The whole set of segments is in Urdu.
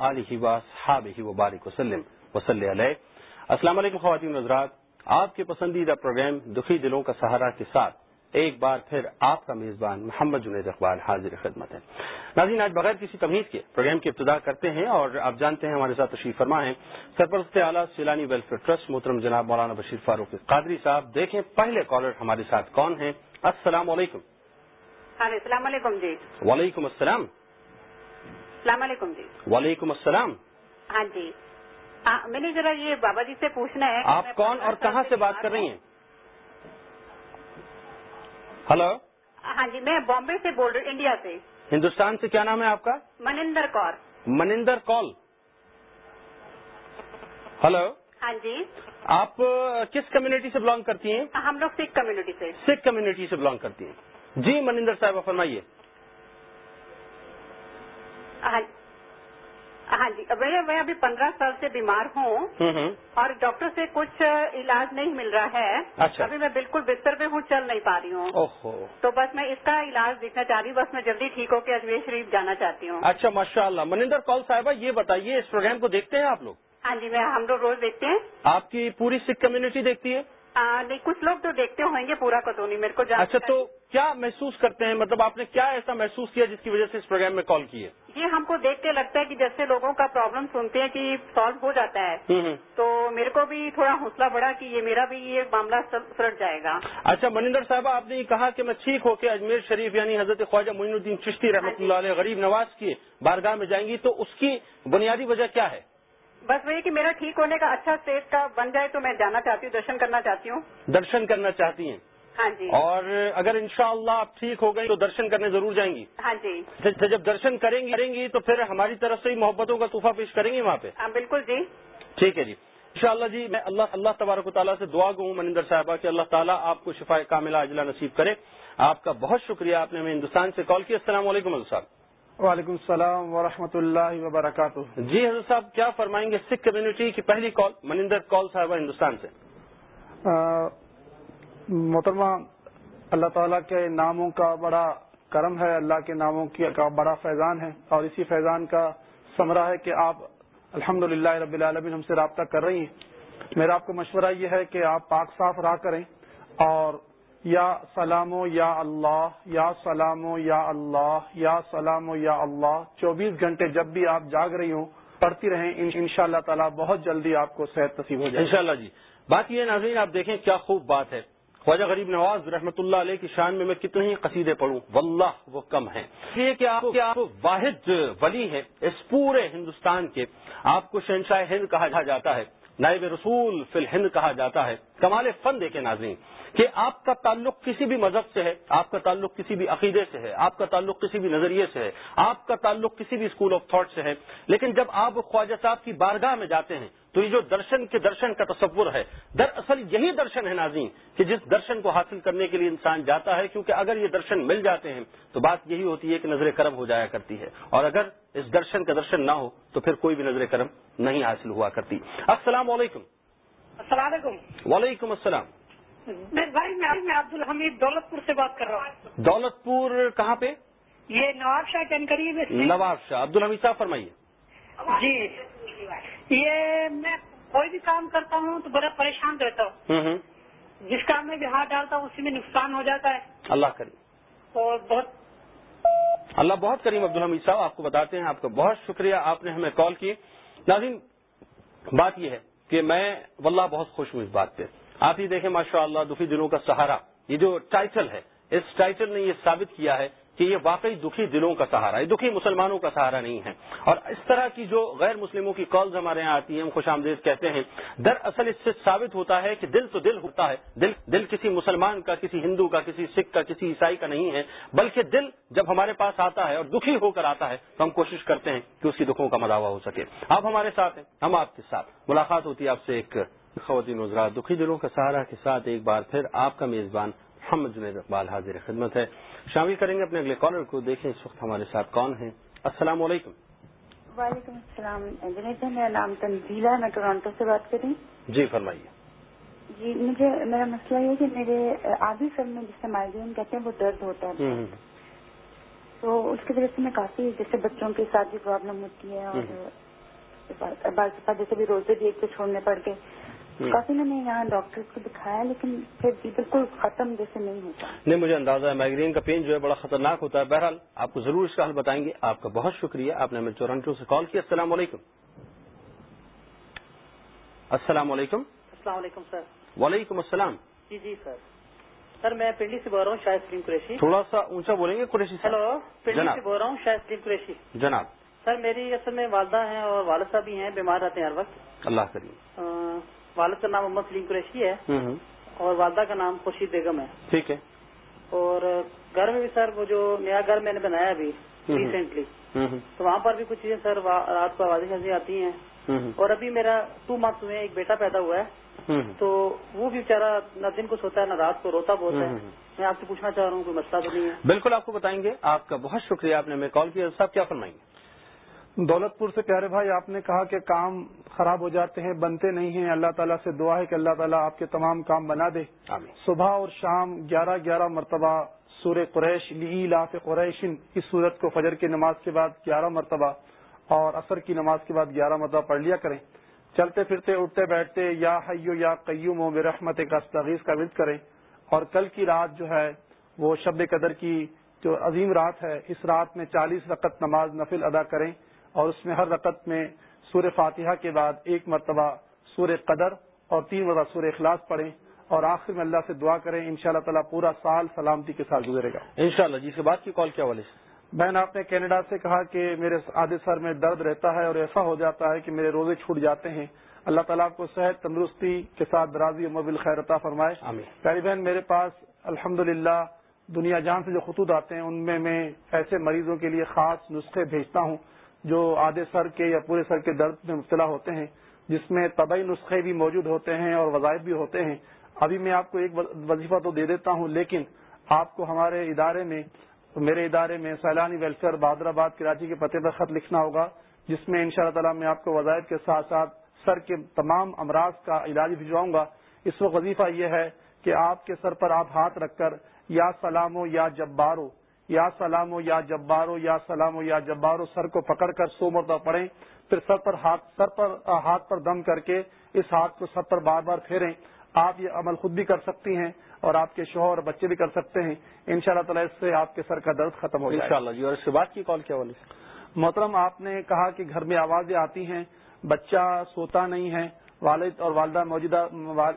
علیہ وصحابہ وبارک وسلم وصلی علیہ۔ السلام علیکم خواتین حضرات آپ کے پسندیدہ پروگرام دکھی دلوں کا سہارا کے ساتھ ایک بار پھر آپ کا میزبان محمد جنید اقبال حاضر خدمت ہے۔ ناظرین آج بغیر کسی تمیز کے پروگرام کی ابتدا کرتے ہیں اور آپ جانتے ہیں ہمارے ساتھ تشریف فرما ہے سرپرست اعلیٰ سیلانی ویلفیئر ٹرسٹ محترم جناب مولانا بشیر فاروق قادری صاحب۔ دیکھیں پہلے کالر ہمارے ساتھ کون ہیں۔ السلام علیکم۔ ہاں السلام علیکم جی۔ وعلیکم السلام۔ السلام علیکم جی۔ وعلیکم السلام۔ ہاں جی۔ میں نے ذرا یہ بابا جی سے پوچھنا ہے۔ آپ کون اور کہاں سے بات کر رہی ہیں؟ ہلو۔ ہاں جی میں بامبے سے بول رہی ہوں انڈیا سے۔ ہندوستان سے کیا نام ہے آپ کا؟ منندر کور۔ Maninder call hello. ہاں جی۔ آپ کس کمیونٹی سے بلانگ کرتی ہیں؟ ہم لوگ سکھ کمیونٹی سے۔ سکھ کمیونٹی سے بلانگ کرتی ہیں۔ جی منندر صاحبہ فرمائیے۔ ہاں ہاں جی۔ میں ابھی پندرہ سال سے بیمار ہوں اور ڈاکٹر سے کچھ علاج نہیں مل رہا ہے۔ اچھا۔ ابھی میں بالکل بستر پہ ہوں چل نہیں پا رہی ہوں۔ تو بس میں اس کا علاج دیکھنا چاہ رہی ہوں بس میں جلدی ٹھیک ہو کے اجمیر شریف جانا چاہتی ہوں۔ اچھا ماشاء اللہ منندر کال صاحبہ یہ بتائیے اس پروگرام کو دیکھتے ہیں آپ لوگ؟ ہاں جی میں ہم لوگ روز دیکھتے ہیں۔ آپ کی پوری سکھ کمیونٹی دیکھتی ہے؟ نہیں کچھ لوگ تو دیکھتے ہوں گے پورا تو نہیں میرے کو اچھا تو کیا محسوس کرتے ہیں؟ مطلب آپ نے کیا ایسا محسوس کیا جس کی وجہ سے اس پروگرام میں کال کی ہے؟ یہ ہم کو دیکھ کے لگتا ہے کہ جیسے لوگوں کا پرابلم سنتے ہیں کہ سالو ہو جاتا ہے تو میرے کو بھی تھوڑا حوصلہ بڑھا کہ یہ میرا بھی یہ معاملہ سلٹ جائے گا۔ اچھا منندر صاحبہ آپ نے یہ کہا کہ میں ٹھیک ہو کے اجمیر شریف یعنی حضرت خواجہ معین الدین چشتی رحمۃ اللہ علیہ غریب نواز کی بارگاہ میں جائیں گی تو اس کی بنیادی وجہ کیا ہے؟ بس وہی کہ میرا ٹھیک ہونے کا اچھا اسٹیٹ کا بن جائے تو میں جانا چاہتی ہوں درشن کرنا چاہتی ہوں۔ درشن کرنا چاہتی ہیں۔ ہاں جی۔ اور اگر انشاءاللہ شاء آپ ٹھیک ہو گئی تو درشن کرنے ضرور جائیں گی۔ ہاں جی۔ جب درشن کریں گی کریں گی تو پھر ہماری طرف سے ہی محبتوں کا تحفہ پیش کریں گے وہاں پہ۔ ہاں بالکل جی۔ ٹھیک ہے جی۔ انشاءاللہ جی میں اللہ اللہ تبارک و تعالیٰ سے دعا گوں منندر صاحبہ کہ اللہ تعالیٰ آپ کو شفا کاملہ اجلا نصیب کرے۔ آپ کا بہت شکریہ آپ نے ہمیں ہندوستان سے کال کیا السلام علیکم اللہ صاحب۔ وعلیکم السلام ورحمۃ اللہ وبرکاتہ۔ جی حضرت صاحب کیا فرمائیں گے سکھ کمیونٹی کی پہلی کال منندر کال صاحبہ ہندوستان سے؟ محترمہ، اللہ تعالیٰ کے ناموں کا بڑا کرم ہے، اللہ کے ناموں کا بڑا فیضان ہے اور اسی فیضان کا ثمرہ ہے کہ آپ الحمد رب العالمین ہم سے رابطہ کر رہی ہیں۔ میرا آپ کو مشورہ یہ ہے کہ آپ پاک صاف رہا کریں اور یا سلامو یا اللہ، یا سلامو یا اللہ، یا سلامو یا اللہ، چوبیس گھنٹے جب بھی آپ جاگ رہی ہوں، پڑھتی رہیں، ان شاء اللہ تعالیٰ بہت جلدی آپ کو صحت نصیب ہو جائے ان شاء اللہ جی۔ بات یہ ناظرین، آپ دیکھیں کیا خوب بات ہے۔ خواجہ غریب نواز رحمۃ اللہ علیہ کی شان میں میں کتنے ہی قصیدے پڑھوں؟ واللہ وہ کم ہیں۔ یہ کہ آپ آپ واحد ولی ہے اس پورے ہندوستان کے، آپ کو شہنشاہ ہند کہا جاتا ہے، نائب رسول فی الہند کہا جاتا ہے، کمال فن دیکھے ناظرین، کہ آپ کا تعلق کسی بھی مذہب سے ہے، آپ کا تعلق کسی بھی عقیدے سے ہے، آپ کا تعلق کسی بھی نظریے سے ہے، آپ کا تعلق کسی بھی اسکول آف تھاٹ سے ہے، لیکن جب آپ خواجہ صاحب کی بارگاہ میں جاتے ہیں تو یہ جو درشن کے درشن کا تصور ہے دراصل یہی درشن ہے ناظرین کہ جس درشن کو حاصل کرنے کے لیے انسان جاتا ہے کیونکہ اگر یہ درشن مل جاتے ہیں تو بات یہی ہوتی ہے کہ نظر کرم ہو جایا کرتی ہے۔ اور اگر اس درشن کا درشن نہ ہو تو پھر کوئی بھی نظر کرم نہیں حاصل ہوا کرتی۔ السلام علیکم۔ السلام علیکم۔ وعلیکم السلام۔ بھائی میں عبد الحمید دولت پور سے بات کر رہا ہوں۔ دولت پور کہاں پہ؟ یہ نواب شاہ جانکاری نواب شاہ۔ عبد الحمید صاحب فرمائیے۔ جی۔ یہ میں کوئی بھی کام کرتا ہوں تو بڑا پریشان رہتا ہوں۔ جس کام میں بھی ہاتھ ڈالتا ہوں اسی میں نقصان ہو جاتا ہے۔ اللہ کریم۔ اور بہت اللہ بہت کریم عبد الحمید صاحب آپ کو بتاتے ہیں آپ کا بہت شکریہ آپ نے ہمیں کال کی۔ ناظرین بات یہ ہے کہ میں واللہ بہت خوش ہوں اس بات پہ۔ آپ ہی دیکھیں ماشاء اللہ دکھی دلوں کا سہارا۔ یہ جو ٹائٹل ہے اس ٹائٹل نے یہ ثابت کیا ہے کہ یہ واقعی دکھی دلوں کا سہارا ہے دکھی مسلمانوں کا سہارا نہیں ہے۔ اور اس طرح کی جو غیر مسلموں کی کالز ہمارے یہاں آتی ہیں، ہم خوش آمدید کہتے ہیں، دراصل اس سے ثابت ہوتا ہے کہ دل تو دل ہوتا ہے، دل دل کسی مسلمان کا، کسی ہندو کا، کسی سکھ کا، کسی عیسائی کا نہیں ہے، بلکہ دل جب ہمارے پاس آتا ہے اور دکھی ہو کر آتا ہے، تو ہم کوشش کرتے ہیں کہ اس کی دکھوں کا مداوع ہو سکے۔ آپ ہمارے ساتھ ہیں، ہم آپ کے ساتھ۔ ملاقات ہوتی ہے آپ سے ایک خواتین وزرا دکھی دلوں کا سہارا کے ساتھ، ایک بار پھر آپ کا میزبان محمد جنید اقبال حاضر خدمت ہے۔ شامل کریں گے اپنے اگلے کالر کو دیکھیں اس وقت ہمارے ساتھ کون ہیں۔ السلام علیکم۔ وعلیکم السلام۔ جنید میرا نام تنزیلا ہے میں ٹورانٹو سے بات کر رہی ہوں۔ جی فرمائیے۔ جی مجھے میرا مسئلہ یہ کہ میرے آدھی سر میں جس سے مائگرین کہتے ہیں وہ درد ہوتا ہے۔ تو اس کی وجہ سے میں کافی جیسے بچوں کے ساتھ بھی پرابلم ہوتی ہے اور بعض جیسے بھی روزے بھی ایک تو چھوڑنے پڑ کے۔ کافی میں نے یہاں ڈاکٹر کو دکھایا لیکن پھر بھی بالکل ختم جیسے نہیں ہوتا۔ نہیں مجھے اندازہ ہے مائگرین کا پین جو ہے بڑا خطرناک ہوتا ہے۔ بہرحال آپ کو ضرور اس کا حل بتائیں گے۔ آپ کا بہت شکریہ۔ آپ نے ہمیں چورنٹو سے کال کیا۔ السلام علیکم۔ السلام علیکم۔ السلام علیکم سر۔ وعلیکم السلام۔ جی جی سر۔ سر میں پنڈی سے بول رہا ہوں شاید سلیم قریشی۔ تھوڑا سا اونچا بولیں گے قریشی ہلو پنڈی سے بول رہا ہوں شاید سلیم قریشی۔ جناب۔ سر میری اصل میں والدہ ہیں اور والد صاحب بھی ہیں بیمار رہتے ہیں ہر وقت۔ اللہ کریم۔ والد کا نام محمد سلیم قریشی ہے اور والدہ کا نام خورشید بیگم ہے۔ ٹھیک ہے۔ اور گھر میں بھی سر وہ جو نیا گھر میں نے بنایا ابھی۔ ریسنٹلی تو وہاں پر بھی کچھ چیزیں سر رات کو آوازیں شازیں آتی ہیں۔ اور ابھی میرا ٹو منتھس ہوئے ہیں ایک بیٹا پیدا ہوا ہے۔ تو وہ بھی بیچارہ نہ دن کو سوتا ہے نہ رات کو روتا بہت ہے۔ میں آپ سے پوچھنا چاہ رہا ہوں کوئی مسئلہ تو نہیں ہے؟ بالکل آپ کو بتائیں گے۔ آپ کا بہت شکریہ آپ نے ہمیں کال کیا۔ صاحب کیا فرمائیں گے؟ دولت پور سے پیارے بھائی آپ نے کہا کہ کام خراب ہو جاتے ہیں بنتے نہیں ہیں۔ اللہ تعالیٰ سے دعا ہے کہ اللہ تعالیٰ آپ کے تمام کام بنا دے۔ آمین۔ صبح اور شام گیارہ گیارہ مرتبہ سورہ قریش لی لاف قریشن اس صورت کو فجر کی نماز کے بعد گیارہ مرتبہ اور عصر کی نماز کے بعد گیارہ مرتبہ پڑھ لیا کریں۔ چلتے پھرتے اٹھتے بیٹھتے یا حیو یا قیوم و برحمت کا استغیث کا ورد کریں۔ اور کل کی رات جو ہے وہ شب قدر کی جو عظیم رات ہے اس رات میں چالیس رقط نماز نفل ادا کریں۔ اور اس میں ہر رقط میں سور فاتحہ کے بعد ایک مرتبہ سور قدر اور تین مرتبہ سور اخلاص پڑھیں اور آخر میں اللہ سے دعا کریں ان شاء اللہ تعالیٰ پورا سال سلامتی کے ساتھ گزرے گا۔ انشاءاللہ جی اس کے بعد کی کال کیا والے سے بہن آپ نے کینیڈا سے کہا کہ میرے آدھے سر میں درد رہتا ہے اور ایسا ہو جاتا ہے کہ میرے روزے چھوٹ جاتے ہیں۔ اللہ تعالیٰ آپ کو صحت تندرستی کے ساتھ درازی و مبل خیرتا فرمائے۔ آمین۔ پیاری بہن میرے پاس الحمد دنیا جہاں سے جو خطوط آتے ہیں ان میں میں ایسے مریضوں کے لیے خاص نسخے بھیجتا ہوں۔ جو آدھے سر کے یا پورے سر کے درد میں مبتلا ہوتے ہیں، جس میں طبی نسخے بھی موجود ہوتے ہیں اور وظائف بھی ہوتے ہیں۔ ابھی میں آپ کو ایک وظیفہ تو دے دیتا ہوں، لیکن آپ کو ہمارے ادارے میں، میرے ادارے میں سیلانی ویلفیئر بہادر آباد کراچی کے پتے پر خط لکھنا ہوگا، جس میں ان شاء اللہ تعالیٰ میں آپ کو وظائف کے ساتھ ساتھ سر کے تمام امراض کا علاج بھجواؤں گا۔ اس وقت وظیفہ یہ ہے کہ آپ کے سر پر آپ ہاتھ رکھ کر یا سلامو یا جبارو یا سلامو یا جبارو یا سلامو یا جبارو سر کو پکڑ کر سو مرتبہ پڑھیں پھر سر پر ہاتھ سر پر ہاتھ پر دم کر کے اس ہاتھ کو سر پر بار بار پھیریں۔ آپ یہ عمل خود بھی کر سکتی ہیں اور آپ کے شوہر اور بچے بھی کر سکتے ہیں۔ ان شاء اللہ تعالیٰ اس سے آپ کے سر کا درد ختم ہو جائے انشاءاللہ جی اور اس کے بعد کی کال کیا والے محترم آپ نے کہا کہ گھر میں آوازیں آتی ہیں بچہ سوتا نہیں ہے والد اور والدہ موجودہ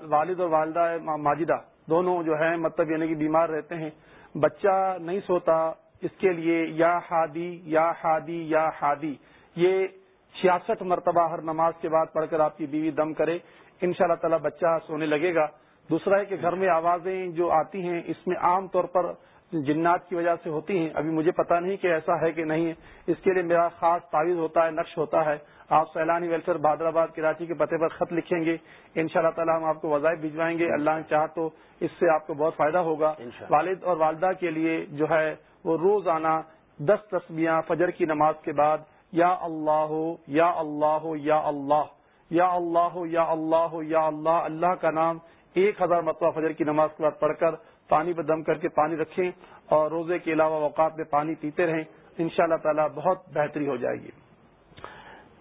والد اور والدہ ماجدہ دونوں جو ہیں مطلب یعنی کہ بیمار رہتے ہیں۔ بچہ نہیں سوتا، اس کے لیے یا ہادی یا ہادی یا ہادی یہ چھیاسٹھ مرتبہ ہر نماز کے بعد پڑھ کر آپ کی بیوی دم کرے ان شاء اللہ تعالی بچہ سونے لگے گا۔ دوسرا ہے کہ گھر میں آوازیں جو آتی ہیں، اس میں عام طور پر جنات کی وجہ سے ہوتی ہیں۔ ابھی مجھے پتا نہیں کہ ایسا ہے کہ نہیں ہے۔ اس کے لیے میرا خاص تعویذ ہوتا ہے نقش ہوتا ہے۔ آپ سیلانی ویلفیئر بہادر آباد کراچی کے پتے پر خط لکھیں گے۔ ان شاء اللہ تعالیٰ ہم آپ کو وظائف بھجوائیں گے۔ اللہ نے چاہ تو اس سے آپ کو بہت فائدہ ہوگا۔ والد اور والدہ کے لیے جو ہے وہ روزانہ دس تسبیاں فجر کی نماز کے بعد یا اللہ یا اللہ یا اللہ یا اللہ یا اللہ یا اللہ اللہ کا نام ایک ہزار مرتبہ فجر کی نماز کے بعد پڑھ کر پانی پر دم کر کے پانی رکھیں اور روزے کے علاوہ اوقات میں پانی پیتے رہیں ان شاء اللہ تعالیٰ بہت بہتری ہو جائے گی۔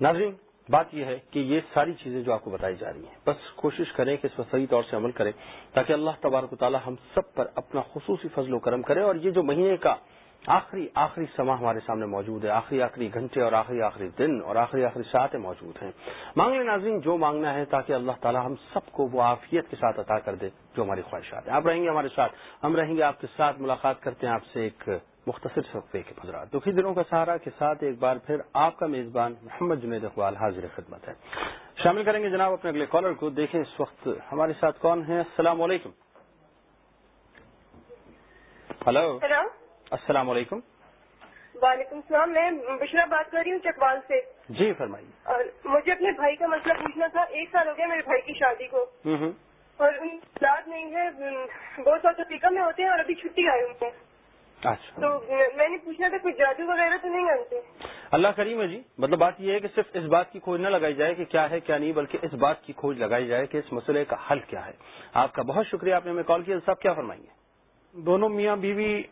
ناظرین، بات یہ ہے کہ یہ ساری چیزیں جو آپ کو بتائی جا رہی ہیں، بس کوشش کریں کہ اس پر صحیح طور سے عمل کریں تاکہ اللہ تبارک و تعالی ہم سب پر اپنا خصوصی فضل و کرم کرے اور یہ جو مہینے کا آخری آخری سما ہمارے سامنے موجود ہے۔ آخری آخری گھنٹے اور آخری آخری دن اور آخری آخری ساعتیں موجود ہیں۔ مانگ لیں ناظرین، جو مانگنا ہے تاکہ اللہ تعالی ہم سب کو وہ عافیت کے ساتھ عطا کر دے، جو ہماری خواہشات ہیں۔ آپ رہیں گے ہمارے ساتھ۔ ہم رہیں گے آپ کے ساتھ۔ ملاقات کرتے ہیں آپ سے ایک مختصر صفحے کے حضرات۔ دکھی دنوں کا سہارا کے ساتھ ایک بار پھر آپ کا میزبان محمد جنید اقبال حاضر خدمت ہے۔ شامل کریں گے جناب اپنے اگلے کالر کو۔ دیکھیں اس وقت ہمارے ساتھ کون ہیں السلام علیکم۔ ہلو۔ السلام علیکم۔ وعلیکم السلام میں بشرا بات کر رہی ہوں چکوال سے۔ جی فرمائیے۔ مجھے اپنے بھائی کا مسئلہ پوچھنا تھا ایک سال ہو گیا میرے بھائی کی شادی کو۔ اور ان اولاد نہیں ہے بہت سال تو میں ہوتے ہیں اور ابھی چھٹی آئے ہوئے ہیں اچھا۔ تو میں نے پوچھنا تھا کوئی جادو وغیرہ تو نہیں کرتے اللہ کریم ہے جی۔ مطلب بات یہ ہے کہ صرف اس بات کی کھوج نہ لگائی جائے کہ کیا ہے کیا نہیں بلکہ اس بات کی کھوج لگائی جائے کہ اس مسئلے کا حل کیا ہے۔ آپ کا بہت شکریہ آپ نے ہمیں کال کیا صاحب کیا فرمائیں گے؟ دونوں میاں بیوی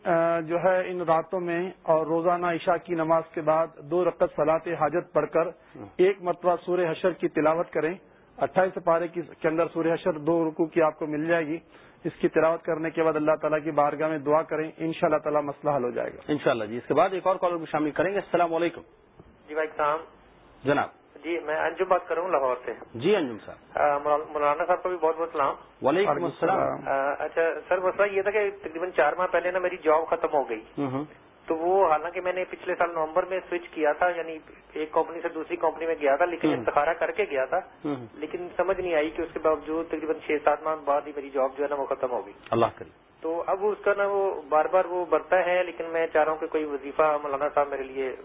جو ہے ان راتوں میں اور روزانہ عشاء کی نماز کے بعد دو رقط صلاح حاجت پڑھ کر ایک مرتبہ سورہ حشر کی تلاوت کریں۔ اٹھائیس پارے کے اندر سورہ حشر دو رکو کی آپ کو مل جائے گی۔ اس کی تلاوت کرنے کے بعد اللہ تعالیٰ کی بارگاہ میں دعا کریں ان شاء اللہ تعالیٰ مسئلہ حل ہو جائے گا۔ ان شاء اللہ جی اس کے بعد ایک اور کالر بھی شامل کریں گے۔ السلام علیکم۔ جی بھائی السلام۔ جناب۔ جی میں انجم بات کروں لاہور سے۔ جی انجم صاحب۔ مولانا صاحب کا بھی بہت بہت سلام۔ وعلیکم السلام۔ اچھا سر مسئلہ یہ تھا کہ تقریباً چار ماہ پہلے نا میری جاب ختم ہو گئی۔ تو وہ حالانکہ میں نے پچھلے سال نومبر میں سوئچ کیا تھا یعنی ایک کمپنی سے دوسری کمپنی میں گیا تھا لیکن انتخارا کر کے گیا تھا۔ لیکن سمجھ نہیں آئی کہ اس کے باوجود تقریباً چھ سات ماہ بعد ہی میری جاب جو ہے نا وہ ختم ہو گئی۔ اللہ کرے۔ تو اب اس کا نا وہ بار بار وہ بڑھتا ہے لیکن میں چاہ رہا ہوں کہ کوئی وظیفہ مولانا صاحب میرے لیے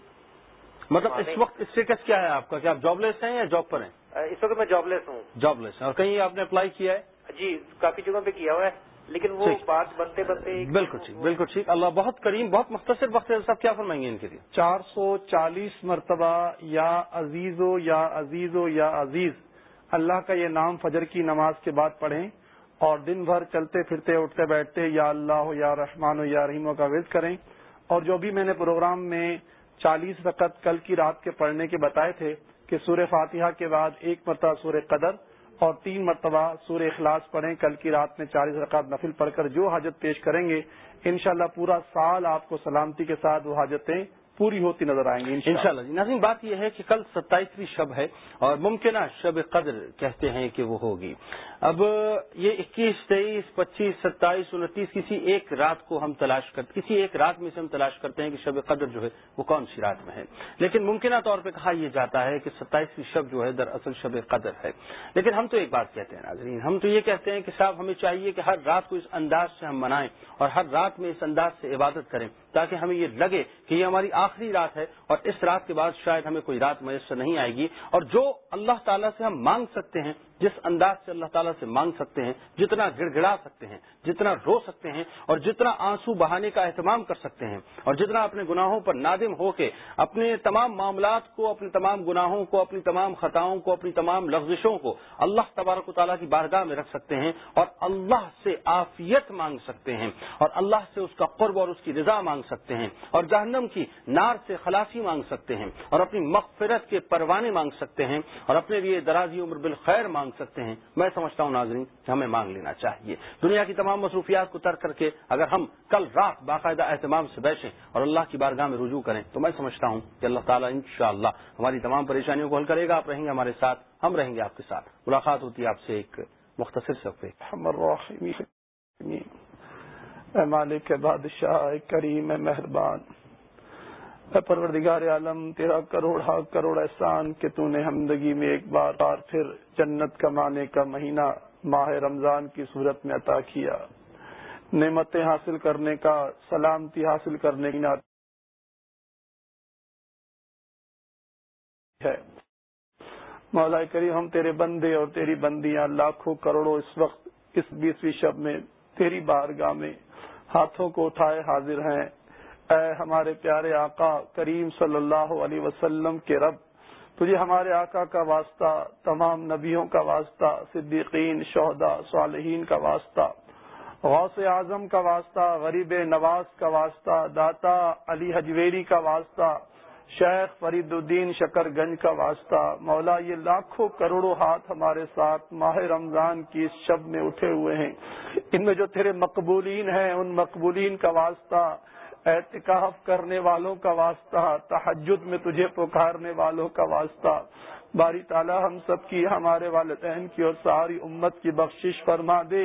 مطلب اس وقت اسٹیٹس کیا ہے آپ کا؟ کیا آپ جاب لیس ہیں یا جاب پر ہیں؟ اس وقت میں جاب لیس ہوں۔ جاب لیس ہیں۔ اور کہیں آپ نے اپلائی کیا ہے؟ جی کافی جگہوں پہ کیا ہوا ہے لیکن وہ بات بنتے بنتے بالکل ٹھیک بالکل ٹھیک۔ اللہ بہت کریم بہت مختصر وقت ہے۔ صاحب کیا فرمائیں گے ان کے لیے؟ چار سو چالیس مرتبہ یا عزیز و یا عزیز و یا عزیز اللہ کا یہ نام فجر کی نماز کے بعد پڑھیں اور دن بھر چلتے پھرتے اٹھتے بیٹھتے یا اللہ ہو یا رحمان ہو یا رحیم کا وز کریں۔ اور جو بھی میں نے پروگرام میں چالیس رقط کل کی رات کے پڑھنے کے بتائے تھے کہ سورہ فاتحہ کے بعد ایک مرتبہ سورہ قدر اور تین مرتبہ سورہ اخلاص پڑھیں، کل کی رات میں چالیس رقط نفل پڑھ کر جو حاجت پیش کریں گے، انشاءاللہ پورا سال آپ کو سلامتی کے ساتھ وہ حاجتیں پوری ہوتی نظر آئیں گی ان شاء اللہ جی ناظرین، بات یہ ہے کہ کل ستائیسویں شب ہے اور ممکنہ شب قدر کہتے ہیں کہ وہ ہوگی۔ اب یہ اکیس تیئیس پچیس، ستائیس، انتیس کسی ایک رات کو ہم تلاش کرتے کسی ایک رات میں سے ہم تلاش کرتے ہیں کہ شب قدر جو ہے وہ کون سی رات میں ہے۔ لیکن ممکنہ طور پہ کہا یہ جاتا ہے کہ ستائیسویں شب جو ہے دراصل شب قدر ہے۔ لیکن ہم تو ایک بات کہتے ہیں ناظرین، ہم تو یہ کہتے ہیں کہ صاحب ہمیں چاہیے کہ ہر رات کو اس انداز سے ہم منائیں اور ہر رات میں اس انداز سے عبادت کریں تاکہ ہمیں یہ لگے کہ یہ ہماری آخری رات ہے اور اس رات کے بعد شاید ہمیں کوئی رات میسر نہیں آئے گی۔ اور جو اللہ تعالیٰ سے ہم مانگ سکتے ہیں جس انداز سے اللہ تعالیٰ سے مانگ سکتے ہیں، جتنا گڑ گڑا سکتے ہیں، جتنا رو سکتے ہیں اور جتنا آنسو بہانے کا اہتمام کر سکتے ہیں اور جتنا اپنے گناہوں پر نادم ہو کے اپنے تمام معاملات کو، اپنے تمام گناہوں کو، اپنی تمام خطاؤں کو، اپنی تمام لفزشوں کو اللہ تبارک و تعالیٰ کی بارگاہ میں رکھ سکتے ہیں اور اللہ سے عافیت مانگ سکتے ہیں اور اللہ سے اس کا قرب اور اس کی رضا مانگ سکتے ہیں اور جہنم کی نار سے خلاصی مانگ سکتے ہیں اور اپنی مغفرت کے پروانے مانگ سکتے ہیں اور اپنے لیے درازی عمر بالخیر مانگ سکتے ہیں۔ میں سمجھتا ہوں ناظرین کہ ہمیں مانگ لینا چاہیے۔ دنیا کی تمام مصروفیات کو ترک کر کے اگر ہم کل رات باقاعدہ اہتمام سے بیٹھیں اور اللہ کی بارگاہ میں رجوع کریں تو میں سمجھتا ہوں کہ اللہ تعالیٰ انشاءاللہ ہماری تمام پریشانیوں کو حل کرے گا۔ آپ رہیں گے ہمارے ساتھ، ہم رہیں گے آپ کے ساتھ۔ ملاقات ہوتی ہے آپ سے ایک مختصر سفے مالک بادشاہ کریم مہربان۔ پروردگار عالم، تیرا کروڑا کروڑ احسان کہ تو نے ہمدگی میں ایک بار بار پھر جنت کمانے کا مہینہ ماہ رمضان کی صورت میں عطا کیا۔ نعمتیں حاصل کرنے کا، سلامتی حاصل کرنے کی ہے۔ مولا کریم، ہم تیرے بندے اور تیری بندیاں لاکھوں کروڑوں اس وقت، اس بیسویں شب میں، تیری بارگاہ میں ہاتھوں کو اٹھائے حاضر ہیں۔ اے ہمارے پیارے آقا کریم صلی اللہ علیہ وسلم کے رب، تجھے ہمارے آقا کا واسطہ، تمام نبیوں کا واسطہ، صدیقین شہدا صالحین کا واسطہ، غوث اعظم کا واسطہ، غریب نواز کا واسطہ، داتا علی حجویری کا واسطہ، شیخ فرید الدین شکر گنج کا واسطہ، مولا، یہ لاکھوں کروڑوں ہاتھ ہمارے ساتھ ماہ رمضان کی اس شب میں اٹھے ہوئے ہیں۔ ان میں جو تیرے مقبولین ہیں، ان مقبولین کا واسطہ اعتکاف کرنے والوں کا واسطہ تحجد میں تجھے پکارنے والوں کا واسطہ۔ باری تعالیٰ ہم سب کی ہمارے والدین کی اور ساری امت کی بخشش فرما دے۔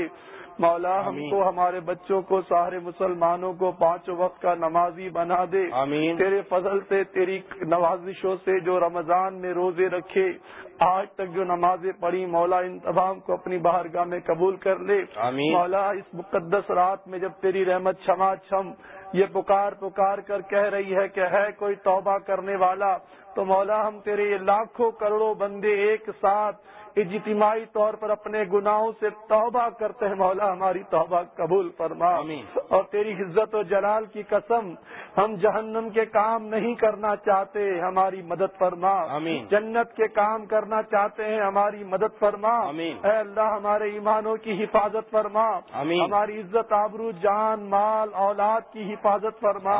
مولا ہم کو ہمارے بچوں کو سارے مسلمانوں کو پانچ وقت کا نمازی بنا دے۔ آمین۔ تیرے فضل سے تیری نوازشوں سے جو رمضان میں روزے رکھے آج تک جو نمازیں پڑھی مولا ان تمام کو اپنی بارگاہ میں قبول کر لے۔ آمین۔ مولا اس مقدس رات میں جب تیری رحمت چھما چھم یہ پکار پکار کر کہہ رہی ہے کہ ہے کوئی توبہ کرنے والا تو مولا ہم تیرے یہ لاکھوں کروڑوں بندے ایک ساتھ اجتماعی طور پر اپنے گناہوں سے توبہ کرتے ہیں مولا ہماری توبہ قبول فرما۔ اور تیری عزت و جلال کی قسم ہم جہنم کے کام نہیں کرنا چاہتے ہماری مدد فرما۔ جنت کے کام کرنا چاہتے ہیں ہماری مدد فرما۔ اے اللہ ہمارے ایمانوں کی حفاظت فرما۔ ہماری عزت آبرو جان مال اولاد کی حفاظت فرما۔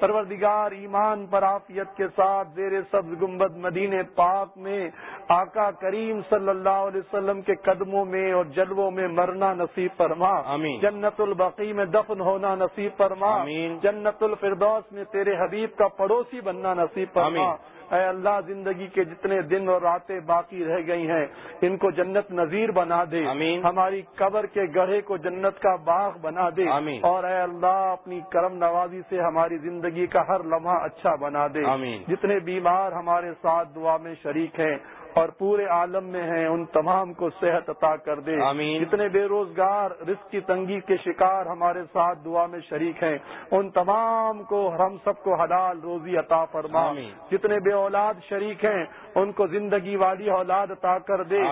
پروردگار ایمان پر آفیت کے ساتھ زیر سبز گمبد مدینے پاک میں آقا کریم صلی اللہ علیہ وسلم کے قدموں میں اور جلووں میں مرنا نصیب فرما۔ جنت البقی میں دفن ہونا نصیب فرما۔ جنت الفردوس میں تیرے حبیب کا پڑوسی بننا نصیب فرما۔ اے اللہ زندگی کے جتنے دن اور راتیں باقی رہ گئی ہیں ان کو جنت نذیر بنا دے۔ ہماری قبر کے گڑھے کو جنت کا باغ بنا دے۔ اور اے اللہ اپنی کرم نوازی سے ہماری زندگی کا ہر لمحہ اچھا بنا دے۔ جتنے بیمار ہمارے ساتھ دعا میں شریک ہیں اور پورے عالم میں ہیں ان تمام کو صحت عطا کر دے۔ جتنے بے روزگار رزق کی تنگی کے شکار ہمارے ساتھ دعا میں شریک ہیں۔ ان تمام کو ہم سب کو حلال روزی عطا فرما۔ جتنے بے اولاد شریک ہیں ان کو زندگی والی اولاد عطا کر دے۔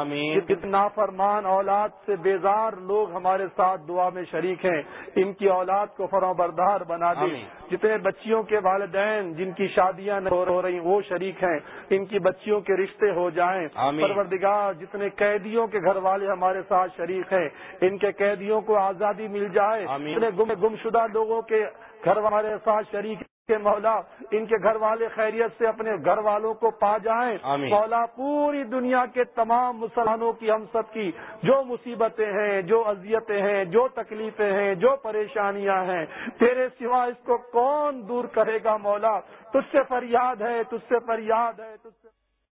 جتنا فرمان اولاد سے بیزار لوگ ہمارے ساتھ دعا میں شریک ہیں۔ ان کی اولاد کو فرو بردار بنا دے۔ جتنے بچیوں کے والدین جن کی شادیاں ہو رہی وہ شریک ہیں ان کی بچیوں کے رشتے ہو جائیں۔ پروردگار جتنے قیدیوں کے گھر والے ہمارے ساتھ شریک ہیں ان کے قیدیوں کو آزادی مل جائے۔ اتنے گم شدہ لوگوں کے گھر والے ساتھ شریک کہ مولا ان کے گھر والے خیریت سے اپنے گھر والوں کو پا جائیں۔ مولا پوری دنیا کے تمام مسلمانوں کی ہم سب کی جو مصیبتیں ہیں جو اذیتیں ہیں جو تکلیفیں ہیں جو پریشانیاں ہیں تیرے سوا اس کو کون دور کرے گا مولا؟ تجھ سے فریاد ہے تجھ سے فریاد ہے تجھ